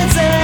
it's